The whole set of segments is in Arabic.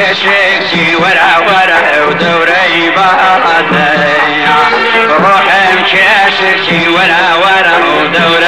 مشي ورا ورا ودوري بهاتي روح مشي ورا ورا ودوري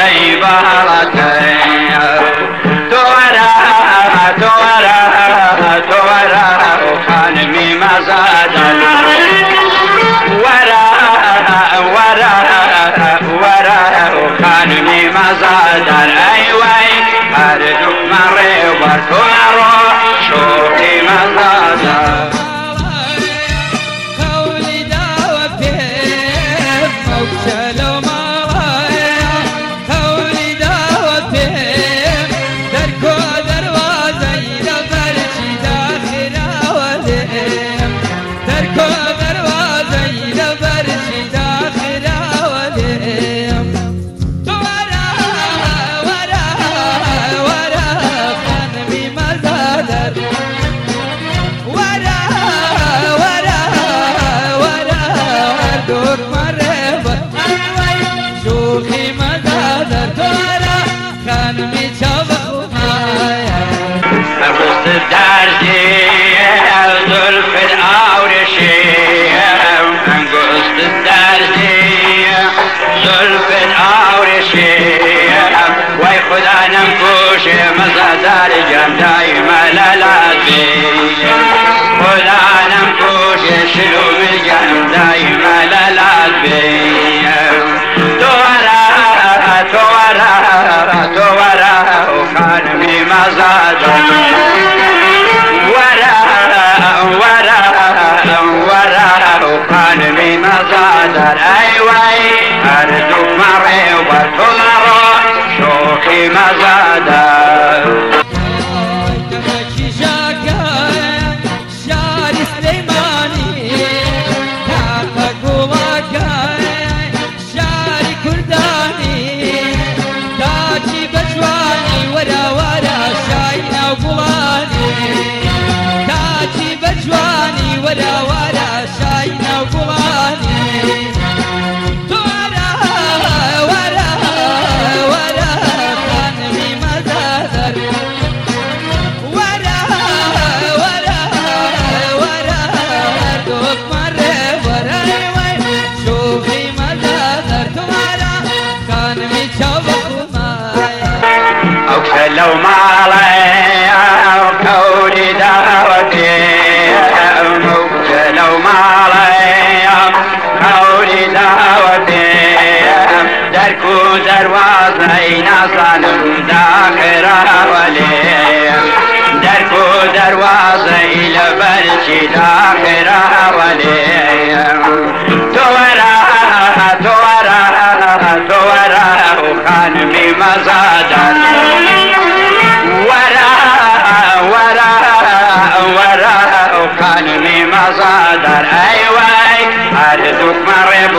مكوش مزادار جم دايما للعبي خد أنا مكوش شلو من جم دايما للعبي تورا تورا تورا وخانمي مزادر ورا ورا ورا وخانمي مزادر أيوه أردوك مري وبرتمرو شوخي مزادر لو ما عليه قولي دعوتي. لو ما عليه قولي دعوتي. درك درواز ناسان داخرا ولي. درك درواز لبلشي داخرا ولي.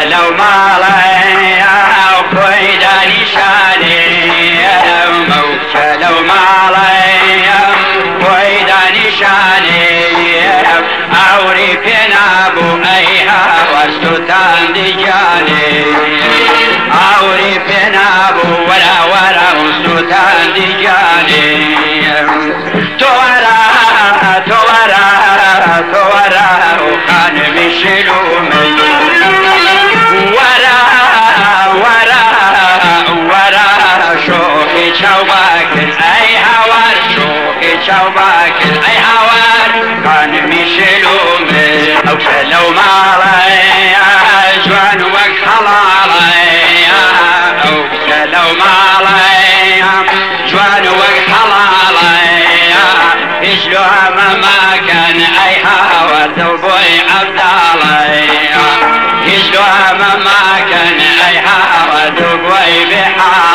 أوكلوا مالي وكويداني شاني أوكلوا مالي وكويداني شاني أوري فينا أبو أيها والسلطان دجاني أوري فينا أبو ولا ولا والسلطان دجاني كان اي هوار دلبوي بحالي